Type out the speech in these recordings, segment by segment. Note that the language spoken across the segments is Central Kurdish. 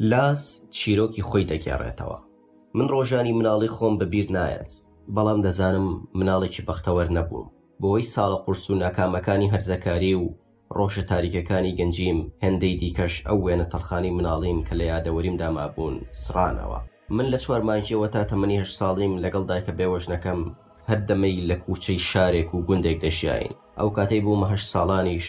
لاس چیرۆکی خۆی دەگێڕێتەوە، من ڕۆژانی مناڵی خۆم بە بیر نایەت، بەڵام دەزانم مناڵێکی بەختەوەر نەبووم، بۆی ساڵە قورس و ناکامەکانی هەرزەکاری و ڕۆژە تاریکەکانی گەنجیم، هێندەی دیکەش ئەو وێنە تەڵخانی مناڵیم کە لە یادەوەریمدا مابوون، سڕانەوە. من لە چوار مانگییەوە تا تەمەنی هەشت ساڵیم لەگەڵ دایکە بێوەژنەکەم، هەر دەمەی لە کووچەی شارێک و گوندێک دەژیاین. ئەو کاتەی بوومە هەشت ساڵانیش،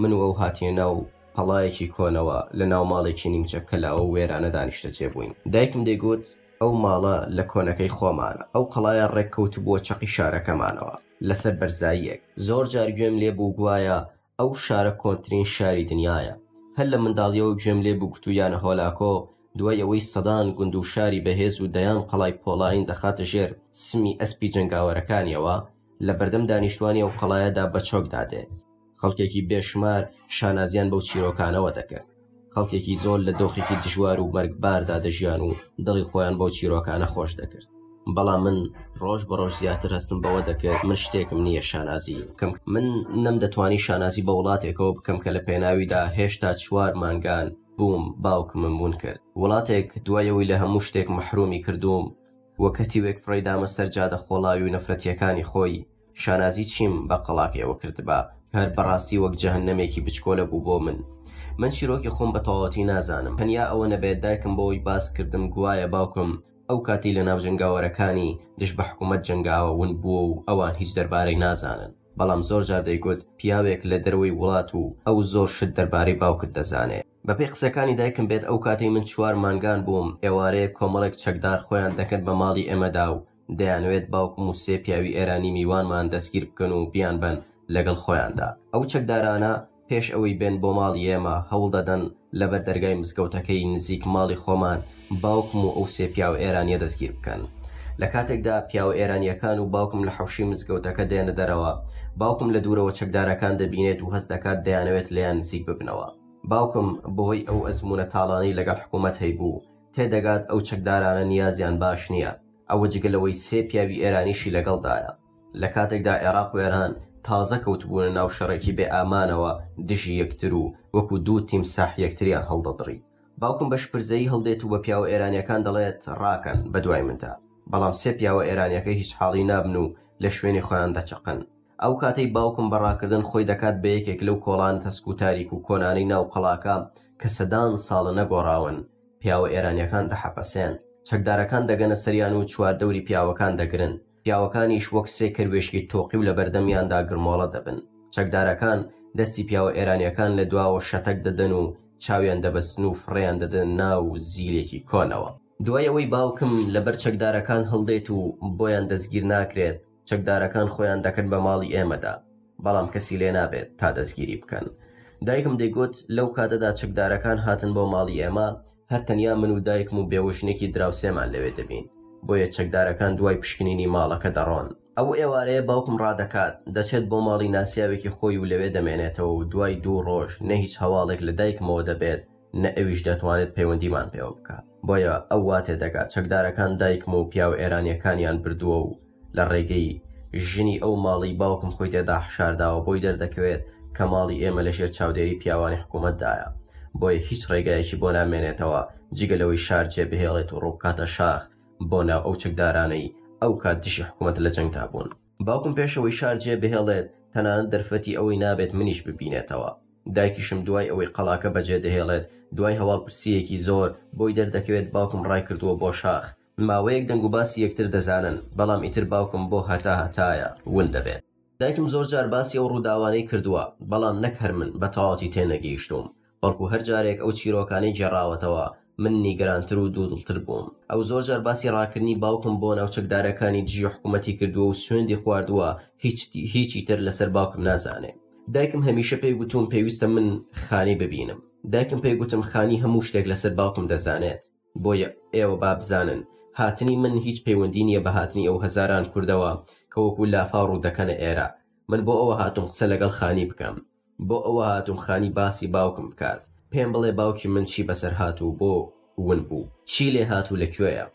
من و ئەو هاتینە ناو قەڵایەکی کۆنەوە، لە ناو ماڵێکی نیمچە کەلاوە و وێرانەدا نیشتەجێ بووین. دایکم دەیگوت، ئەو ماڵە لە کۆنەکەی خۆمانە، ئەو قەڵایە ڕێک کەوتبووە چەقی شارەکەمانەوە. لەسەر بەرزاییەک زۆر جار گوێم لێ بوو گوایە ئەو شارە کۆنترین شاری دنیاە هەر لە منداڵیەوە گوێم لێ بوو گوتوویانە هۆلاکۆ دوای ئەوەی سەدان گوند و شاری بەهێز و دەیان قەڵای پۆڵاین دەخاتە ژێر سمی ئەسپی جەنگاوەرەکانیەوە لە بەردەم دانیشتوانی ئەو قەڵایەدا بە چۆک دادێ خەڵکێکی بێشمار شانازیان بەو چیرۆکانەوە دەکرد خەڵکێکی زۆر لە دۆخێکی دژوار و مەرگباردا دەژیان و دڵی خۆیان بەو چیرۆکانە خۆش دەکرد بەڵام من ڕۆژ بە ڕۆژ زیاتر هەستم بەوە دەکرد من شتێکم نییە شانازی بکەم من نەم دەتوانی شانازی بە وڵاتێکەوە بکەم کە لە پێناویدا هێشتا چوار مانگان بووم باوکمم بوون کرد وڵاتێک دوایەوەی لە هەموو شتێک مەحرومی کردووم وەکەتی وێک فڕێدامە سەرجادە خۆڵاوی و نەفرەتیەکانی خۆی شانازی چیم بە قەڵاکەیەوە کردبا هەر بەڕاستی وەک جەهنەمێکی بچکۆلە بوو بۆ من من چیرۆکی خۆم بە تەواوەتی نازانم تەنیا ئەوە نەبێت دایکم بۆی باس کردم گوایە باوکم ئەو کاتی لە ناو جنگاوەرەکانی دژ بە حکوومەت جنگاوە ون بووە و ئەوان هیچ دەربارەی نازانن بەڵام زۆر جار دەیگوت پیاوێک لە دەروەی وڵات و ئەو زۆر شت دەربارەی باوکت دەزانێ بەپێی قسەکانی دایکم بێت ئەو کاتی من چوار مانگان بووم ئێوارەیە کۆمەڵێک چەکدار خۆیان دەکرد بە ماڵی ئێمەدا و دەیانەوێت باوکم و سێ پیاوی ئێرانی میوانمان دەستگیر بکەن و بیانبەن لەگەڵ خۆیاندا. ئەو چەکدارانە پێش ئەوەی بێن بۆ ماڵی ئێمە، هەوڵ دەدەن لەبەر دەرگای مزگەوتەکەی نزیک ماڵی خۆمان باوکم و ئەو سێ پیاو ئێرانییە دەستگیر بکەن. لە کاتێکدا پیاوە ئێرانییەکان و باوکم لە حەوشەی مزگەوتەکە دێنە دەرەوە، باوکم لە دوورەوە چەکدارەکان دەبینێت و هەست دەکات دەیانەوێت لێیان نزیک ببنەوە. باوکم بەهۆی ئەو ئەزموونە تاڵانەی لەگەڵ حکوومەت هەیبوو، تێدەگات ئەو چەکدارانە نیازیان باش نییە، ئەوە جگە لەوەی سێ پیاوی ئێرانیشی لەگەڵدایە، لە کاتێکدا عێراق و ئێران تازە کەوتبوونە ناو شەڕێکی بێ ئامانەوە دژی یەکتر و وەکو دوو تیمساح یەکتریان هەڵدەدڕی. باوکم بە شپرزەیی هەڵدێت و بە پیاوە ئێرانییەکان دەڵێت ڕاکەن بەدوای مندا، بەڵام سێ پیاوە ئێرانییەکە هیچ حاڵی نابن و لە شوێنی خۆیان دەچەقن. ئەو کاتەی باوکم بە ڕاکردن خۆی دەکات بە یەکێک لەو کۆڵانە تەسک و تاریک و کۆنانەی ناو قەڵاکە کە سەدان ساڵە نەگۆڕاون، پیاوە ئێرانیەکان دەحەپەسێن. چەکدارەکان دەگەنە سەریان و چواردەوری پیاوەکان دەگرن. پیاوەکانیش وەک سێ کەروێشکی تۆقیو لە بەردەمیاندا گرمۆڵە دەبن. چەکدارەکان دەستی پیاوە ئێرانیەکان لە دواوە شەتەک دەدەن و چاویان دەبەستن و فڕێیان دەدەنە ناو زیلێکی کۆنەوە. دوای ئەوەی باوکم لە بەر چەکدارەکان هەڵدێت و بۆیان دەستگیر ناکرێت، چەکدارەکان خۆیان دەکەن بە ماڵی ئێمەدا بەڵام کەسی لێ نابێت تا دەستگیری بکەن دایکم دەیگوت لەو کاتەدا چەکدارەکان هاتن بۆ ماڵی ئێمە هەر تەنیا من و دایکم و بێوژنێکی دراوسێمان لەوێ دەبین بۆیە چەکدارەکان دوای پشکنینی ماڵەکە دەڕۆن ئەو ئێوارەیە باوکم ڕادەکات دەچێت بۆ ماڵی ناسیاوێکی خۆی و لەوێ دەمێنێتەوە و دوای دوو ڕۆژ نە هیچ هەواڵێک لە دایکمەوە دەبێت نە ئەویش دەتوانێت پەیوەندیمان پێوە بکات بۆیە ئەو واتێ دەکات چەکدارەکان دایکم و پیاو ئێرانیەکانیان بردووە و لە ڕێگەی ژنی ئەو ماڵی باوکم خۆی تێدا حشارداوە بۆی دەردەکەوێت کە ماڵی ئێمە لە ژێر چاودێری پیاوانی حکوومەتدایە بۆیە هیچ ڕێگایەکی بۆ نامێنێتەوە جگە لەوەی شار جێ بهێڵێت و ڕووبکاتە شاخ بۆ ناو ئەو چەکدارانەی ئەو کات دژی حکوومەت لە جەنگدا بوون باوکم پێش ئەوەی شار جێ بهێڵێت تەنانەت دەرفەتی ئەوەی نابێت منیش ببینێتەوە. دایکیشم دوای ئەوەی قەڵاکە بەجێ دەهێڵێت، دوای هەواڵپرسییەکی زۆر، بۆی دەردەکەوێت باوکم ڕایکردووە بۆ شاخ. ماوەیەک دەنگوباسی یەکتر دەزانن، بەڵام ئیتر باوکم بۆ هەتاهەتایە ون دەبێت. دایکم زۆرجار باسی ئەو ڕووداوانەی کردووە، بەڵام نەک هەر من بە تەواوەتی تێنەگەیشتووم. بەڵکو هەر جارێک ئەو چیرۆکانەی گێڕاوەتەوە من نیگەرانتر و دوودڵتر بووم. ئەو زۆر جار باسی ڕاکردنی باوکم بۆ ناو چەکدارەکانی دژی حکوومەتی کردووە و سوێندی خواردووە هیچ هیچی تر لەسەر باوکم نازانێ. دایکم هەمیشە پێی گوتووم پێویستە من خانی ببینم. دایکم پێی گوتم خانی هەموو شتێک لەسەر باوکم دەزانێت. بۆیە ئێوە با بزانن هاتنی من هیچ پەیوەندی نییە بە هاتنی ئەو هەزاران کوردەوە کە وەکو لافاو ڕوو دەکەنە ئێرە. من بۆ ئەوە هاتووم قسە لەگەڵ خانی بکەم. بۆ ئەوە هاتووم خانی باسی باوکم بکات، پێم بڵێ باوکی من چی بەسەر هات و بۆ ون بوو، چی لێ هات و لە کوێیە.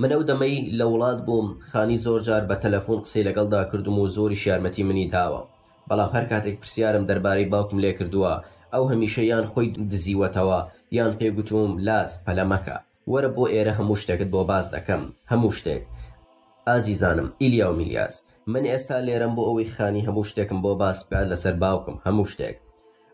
من ئەو دەمەی لە وڵات بووم، خانی زۆر جار بە تەلەفون قسەی لەگەڵدا کردووم و زۆریش یارمەتی منی داوە، بەڵام هەر کاتێک پرسیارم دەربارەی باوکم لێ کردووە، ئەو هەمیشە یان خۆی دزیوەتەوە، یان پێی گوتووم لاس پەلە مەکە. وەرە بۆ ئێرە هەموو شتێکت بۆ باس دەکەم هەموو شتێک ئازیزانم ئیلیا و میلیاس من ئێستا لێرەم بۆ ئەوەی خانی هەموو شتێکم بۆ باس بکات لەسەر باوکم هەموو شتێک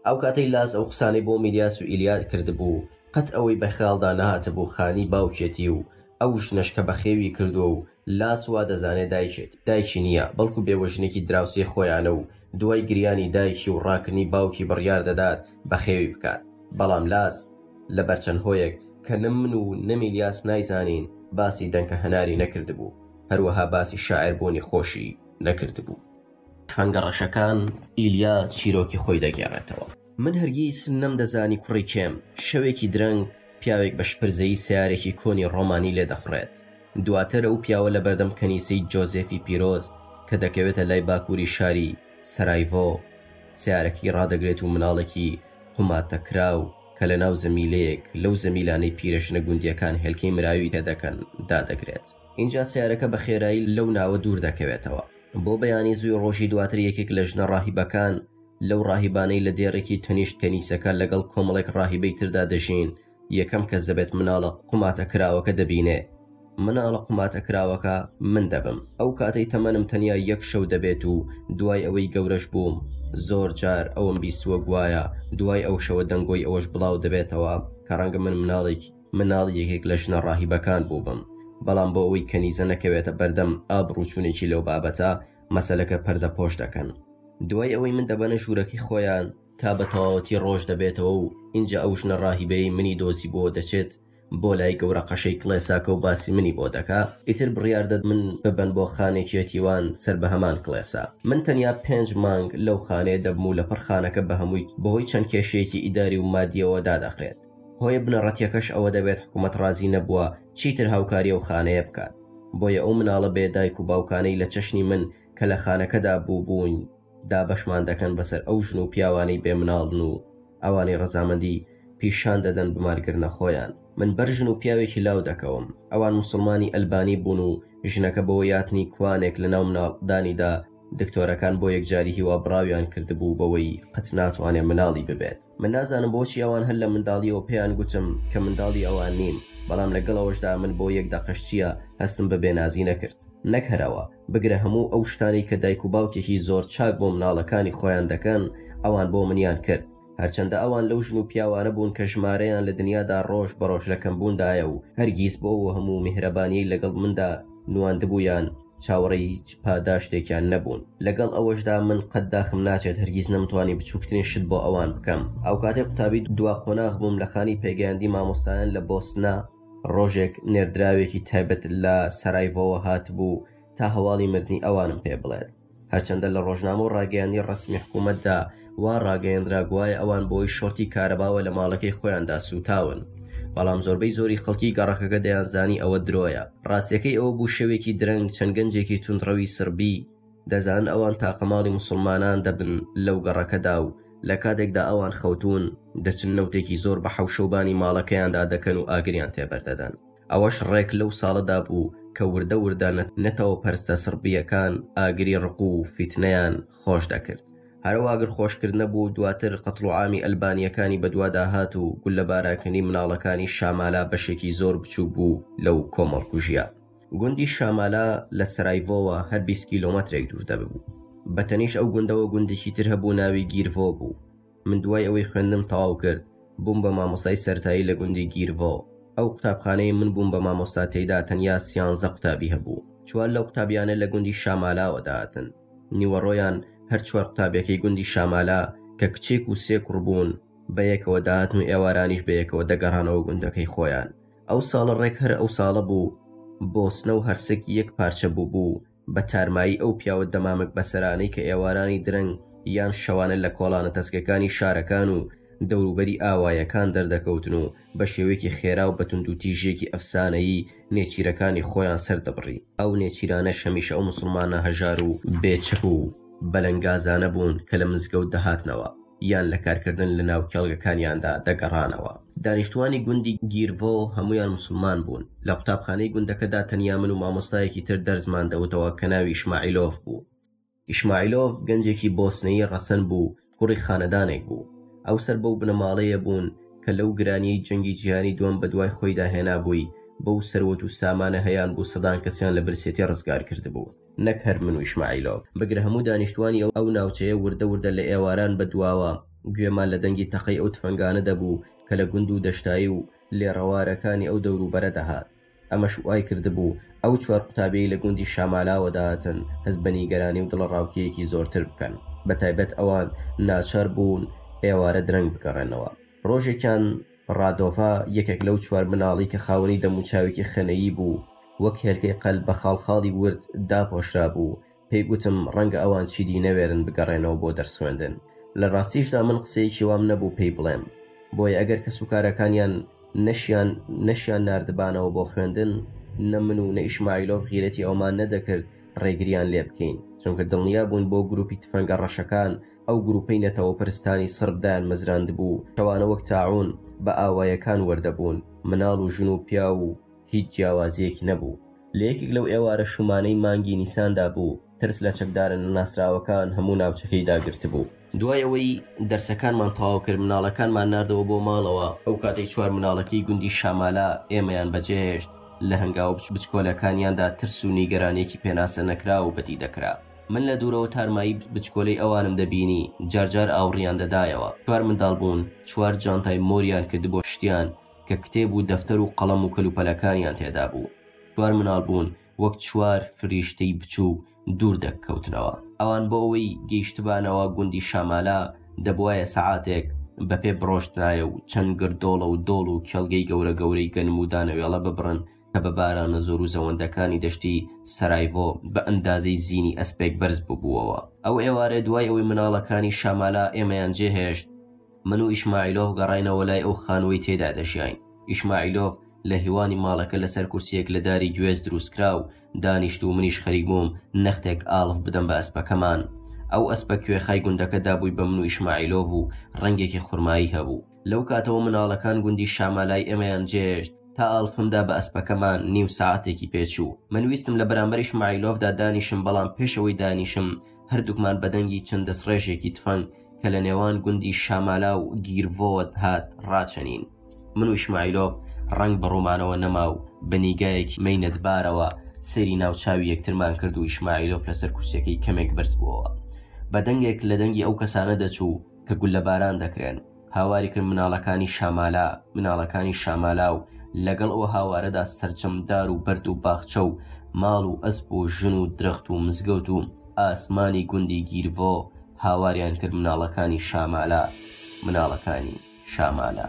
ئەو کاتەی لاس ئەو قسانەی بۆ میلیاس و ئیلیا کردبوو قەت ئەوەی بە خەیاڵدا نەهاتبوو خانی باوکێتی و ئەو ژنەش کە بەخێوی کردووە و لاس وا دەزانێ دایکێتی دایکی نییە، بەڵکو بێوەژنێکی دراوسێی خۆیانە و دوای گریانی دایکی و ڕاکردنی باوکی بڕیار دەدات بەخێوی بکات، بەڵام لاس لەبەر چەند هۆیەک کە نە من و نە میلیاس نایزانین باسی دەنکە هەناری نەکردبوو، هەروەها باسی شاعیر بوونی خۆشی نەکردبوو. فەنگە ڕەشەکان، ئیلیاس چیرۆکی خۆی دەگێڕێتەوە. من هەرگیز نەمدەزانی کوڕی کێم. شەوێکی درەنگ پیاوێک بە شپرزەیی سەیارێکی کۆنی ڕۆمانی لێ دەخوڕێت. دواتر ئەو پیاوە لە بەردەم کەنیسەی جۆزێفی پیرۆز کە دەکەوێتە لای باکووری شاری سەرایڤۆ سەیارەکەی ڕادەگرێت و مناڵێکی قوماتەکراو کە لەناو زەمیلەیەک لەو زەمیلانەی پیرەژنە گوندییەکان هێلکەی مراوی پێ دەکەن دادەگرێت. ئینجا سەیارەکە بە خێرایی لەو ناوە دوور دەکەوێتەوە. بۆ بەیانی زووی ڕۆژی دواتر یەکێک لە ژنە ڕاهیبەکان، لەو ڕاهیبانەی لە دێڕێکی تەنیشت کەنیسەکە لەگەڵ کۆمەڵێک ڕاهیبەی تردا دەژین، یەکەم کەس دەبێت مناڵە قوماتەکراوەکە دەبینێ. مناڵە قوماتەکراوەکە من دەبم. ئەو کاتەی تەمەنم تەنیا یەک شەو دەبێت و دوای ئەوەی گەورەش بووم، زۆر جار ئەوەم بیستووە گوایە دوای ئەو شەوە دەنگۆی ئەوەش بڵاو دەبێتەوە کە ڕەنگە من مناڵێکی مناڵی یەکێک لە ژنە ڕاهیبەکان بووبم. بەڵام بۆ ئەوەی کەنیزە نەکەوێتە بەردەم ئابڕووچوونێکی لەو بابەتە، مەسەلەکە پەردە پۆش دەکەن دوای ئەوەی من دەبەنە ژوورەکەی خۆیان تا بە تەواوەتی ڕۆژ دەبێتەوە و ئینجا ئەو ژنە ڕاهیبەی منی دۆزی بۆ دەچێت بۆ لای گەورە قەشەی کڵێساکە و باسی منی بۆ دەکا ئیتر بڕیار دەد من ببەن بۆ خانێکی یەتیوان سەر بە هەمان کڵێسا من تەنیا پێنج مانگ لەو خانەیە دەبم و لەپڕ خانەکە بە هەمووی بەهۆی چەند کێشەیەکی ئیداری و مادیەوە دادەخرێت هۆیە بنەڕەتیەکەش ئەوە دەبێت حکوومەت ڕازی نەبووە چیتر هاوکاری ئەو خانەیە بکات، بۆیە ئەو مناڵە بێ دایک و باوکانەی لە چەشنی من کە لە خانەکەدا بووبووین دابەشمان دەکەن بەسەر ئەو ژن و پیاوانەی بێ مناڵن و ئەوانەی ڕەزامەندی پیشان دەدەن بمانگرنە خۆیان. من بەر ژن و پیاوێکی لاو دەکەوم، ئەوان موسڵمانی ئەلبانی بوون و ژنەکە بەوە یاتنی کوانێک لە ناو مناڵدانیدا، دکتۆرەکان بۆ یەکجاری هیوا بڕاویان کردبوو بەوەی قەت ناتوانێ مناڵی ببێت. من نازانم بۆچی ئەوان هەر لە منداڵییەوە پێیان گوتم کە منداڵی ئەوان نیم، بەڵام لەگەڵ ئەوەشدا من بۆ یەک دەقەش چییە هەستم بە بێنازی نەکرد. نەک هەر ئەوە، بگرە هەموو ئەو شتانەی کە دایک و باوکێکی زۆر چاک بۆ مناڵەکانی خۆیان دەکەن، ئەوان بۆ منیان کرد. هەرچەندە ئەوان لەو ژن و پیاوانە بوون کە ژمارەیان لە دنیادا ڕۆژ بە ڕۆژ لە کەمبووندایە و هەرگیز بۆ ئەو هەموو میهرەبانییەی لەگەڵ مندا نواندبوویان، چاوەڕێی هیچ پاداشتێکیان نەبوون لەگەڵ ئەوەشدا من قەت داخم ناچێت هەرگیز نەمتوانی بچووکترین شت بۆ ئەوان بکەم ئەو کاتێک قوتابی دوا قۆناغ بووم لە خانی پێگەیاندی مامۆستایان لە بۆسنا ڕۆژێک نێردراوێکی تایبەت لە سەرایڤۆوە هاتبوو تا هەواڵی مردنی ئەوانم پێ بڵێت هەرچەندە لە ڕۆژنامە و ڕاگەیانی ڕسمی حکوومەتدا وا ڕاگەیەنرا گوایە ئەوان بۆی شۆرتی کارەباوە لە ماڵەکەی خۆیاندا سووتاون. بەڵام زۆربەی زۆری خەڵکی گەڕەکەکە دەیانزانی ئەوە درۆیە. ڕاستیەکەی ئەوە بوو شەوێکی درەنگ چەند گەنجێکی توندڕەوی سڕبی، دەزانن ئەوان تاقە ماڵی موسڵمانان دەبن لەو گەڕەکەدا و لە کاتێکدا ئەوان خەوتوون، دەچن نەوتێکی زۆر بە حەوشە و بانی ماڵەکەیاندا دەکەن و ئاگریان تێبەردەدەن. ئەوەش ڕێک لەو ساڵەدا بوو کە وردە وردە نەتەوە پەرستە سڕبییەکان ئاگری ڕق و فیتنەیان خۆش دەکرد. هەر ئەو ئاگر خۆشکردنە بوو دواتر قەتڵوعامی ئەلبانییەکانی بەدوادا هات و گوللەبارانکردنی مناڵەکانی شامالا بەشێکی زۆر بچووک بوو لەو کۆمەڵکوژییە. گوندی شامالا لە سەرایڤۆوە هەر بیست کیلۆمەترێک دوور دەببوو. بەتەنیش ئەو گوندەوە گوندێکی تر هەبوو ناوی گیرڤۆ بوو. من دوای ئەوەی خوێندم تەواو کرد بووم بە مامۆستای سەرتایی لە گوندی گیرڤۆ ئەو قوتابخانەی من بووم بە مامۆستا تێیدا تەنیا سیانزە قوتابی هەبوو چوار لەو قوتابیانە لە گوندی شامالاوە داهاتن نیوەڕۆیان هەر چوار قوتابیەکەی گوندی شامالا کە کچێک و سێ کوڕبوون بە یەکەوە داهاتن و ئێوارانیش بە یەکەوە دەگەڕانەوە گوندەکەی خۆیان ئەو ساڵە ڕێک هەر ئەو ساڵە بوو بۆسنە و هەرسک یەک پارچە بوو بوو بە تارمایی ئەو پیاوە دەمامک بەسەرانەی کە ئێوارانی درەنگ یان شەوانە لە کۆڵانە تەسکەکانی شارەکان و دەوروبەری ئاوایەکان دەردەکەوتن و بە شێوەیەکی خێرا و بە توندوتیژییەکی ئەفسانەیی نێچیرەکانی خۆیان سەردەبڕی، ئەو نێچیرانەش هەمیشە ئەو موسڵمانە هەژار و بێچەک و بەلەنگازانە بوون کە لە مزگەوت دەهاتنەوە. یان لە کارکردن لە ناو کێڵگەکانیاندا دەگەڕانەوە دانیشتوانی گوندی گیرڤۆ هەمویان مسلمان بوون لە قوتابخانەی گوندەکەدا تەنیا من و مامۆستایەکی تر دەرزمان دەوتەوە کە ناوی شماعیلۆف بوو ئیشماعیلۆف گەنجێکی بۆسنەیی ڕەسەن بوو کوڕی خانەدانێک بوو ئەو سەر بەو بنەماڵەیە بوون کە لەو گرانی جەنگی جیهانی دووەم بە دوای خۆیدا هێنا بووی بەو سەروەت و سامانە هەیان بوو سەدان کەسیان لە برسێتی ڕزگار کردبوو نەک هەر من و ئیشماعیلۆڤ، بگرە هەموو دانیشتووانی ئەو ناوچەیە وردە وردە لە ئێواران بە دواوە گوێمان لە دەنگی تەقەی ئەو تفەنگانە دەبوو کە لە گوند و دەشتایی و لێڕەوارەکانی ئەو دەوروبەرە دەهات. ئەمەش وای کردبوو ئەو چوار قوتابیەی لە گوندی شامالاوە دەهاتن هەست بە نیگەرانی و دڵەڕاوکێیەکی زۆرتر بکەن، بەتایبەت ئەوان ناچار بوون ئێوارە درەنگ بگەڕێنەوە. ڕۆژێکیان. ڕادۆڤا یەکێک لەو چوار مناڵی کە خاوەنی دەموچاوێکی خەنەیی بوو، وەک هێلکەی قەل بە خاڵخاڵی ورد داپۆشرابوو، پێی گوتم ڕەنگە ئەوان چیدی نەوێرن بگەڕێنەوە بۆ دەرس خوێندن، لە ڕاستیشدا من قسەیەکی وام نەبوو پێی بڵێم، بۆیە ئەگەر کەسوکارەکانیان نەشیان نەشیان ناردبانەوە بۆ خوێندن، نە من و نە ئیشمایلۆڤ غیرەتی ئەومان نەدەکرد ڕێگریان لێبکەین، چونکە دڵنیابووین بۆ گروپی تفەنگە ڕەشەکان ئەو گروپەی نەتەوەپەرستانی سڕب دایانمەزراندبوو، شەوانە وەک تاعوون بە ئاوایەکان وەردەبوون، مناڵ و ژن و پیاو و هیچ جیاوازیەکی نەبوو. لە یەکێک لەو ئێوارە شومانەی مانگی نیساندا بوو، ترس لە چەکدارە نەناسراوەکان هەموو ناوچەکەی داگرتبوو. دوای ئەوەی دەرسەکانمان تەواو کرد، مناڵەکانمان ناردەوە بۆ ماڵەوە، ئەو کاتەی چوار مناڵەکەی گوندی شامالا ئێمەیان بەجێهێشت، لە هەنگاوە بچکۆلەکانیاندا ترس و نیگەرانیەکی پێناسە نەکراو بەدی دەکرا. من لە دوورەوە تارمایی بچکۆلەی ئەوانم دەبینی، جار جار ئاوڕیان دەدایەوە. چوار منداڵ بوون، چوار جانتای مۆریان کردبووە شتیان کە کتێب و دەفتەر و قەڵەم و کەلوپەلەکانیان تێدا بوو. چوار مناڵ بوون، وەک چوار فریشتەی بچووک دوور دەککەوتنەوە. ئەوان بۆ ئەوەی گەیشتبانەوە گوندی شامالا، دەبوایە سەعاتێک بە پێ بڕۆشتنایە و چەند گردۆڵە و دۆڵ و کێڵگەی گەورە گەورەی گەنم و دانەوێڵە ببڕن، کە بە بارانە زۆر و زەوەندەکانی دەشتی سەرایڤۆ بە ئەندازەی زینی ئەسپێک بەرز ببووەوە ئەو ئێوارێ دوای ئەوەی مناڵەکانی شامالا ئێمەیان جێهێشت من و ئیشماعیلۆف گەڕینەوە لای ئەو خانووی تێدا دەژیاین ئیشماعیلۆف لە هیوانی ماڵەکە لەسەر کورسیەک لە داری گوێز دروستکرا و دانیشت و منیش خەریک بووم نەختێک ئاڵف بدەم بە ئەسپەکەمان ئەو ئەسپە کوێخای گوندەکەدا بووی بە من و ئیشماعیلۆڤ و ڕەنگێکی خورمایی هەبوو لەو کاتەوە مناڵەکان گوندی شامالای ئێمەیان جێشت تا ئاڵفمدا بە ئەسپەکەمان نیو ساعتێکی پێچوو من ویستم لە بەرامبەریش مایلۆفدا دانیشم بەڵام پێشەوەی دانیشم هەردووکمان بەدەنگی چەند دەسڕێژێکی تفەنگ کە لە نێوان گوندی شامالا و گیرڤۆت هات ڕاچەنین من و ئیشماعیلۆف ڕنگ بە ڕوومانەوە نەما و بە نیگایەکی مینەتبارەوە سەیری ناوچوی یەکترمان کرد و ئیشماعیلۆف لەسەر کورسیەکەی کەمێک بەرز بووەوە بە دەنگێک لە دەنگی ئەو کەسانە دەچوو کە گوللە باران دەکرێن هاواری کرد مناڵەکانی شامالا مناڵەکانی شامالا و لەگەڵ ئەو هاوارەدا سەرجەم دار و بەرد و باخچە و ماڵ و ئەسپ و ژن و درەخت و مزگەوت و ئاسمانی گوندی گیرڤۆ هاواریان کرد مناڵەکانی شامالا مناڵەکانی شامالا.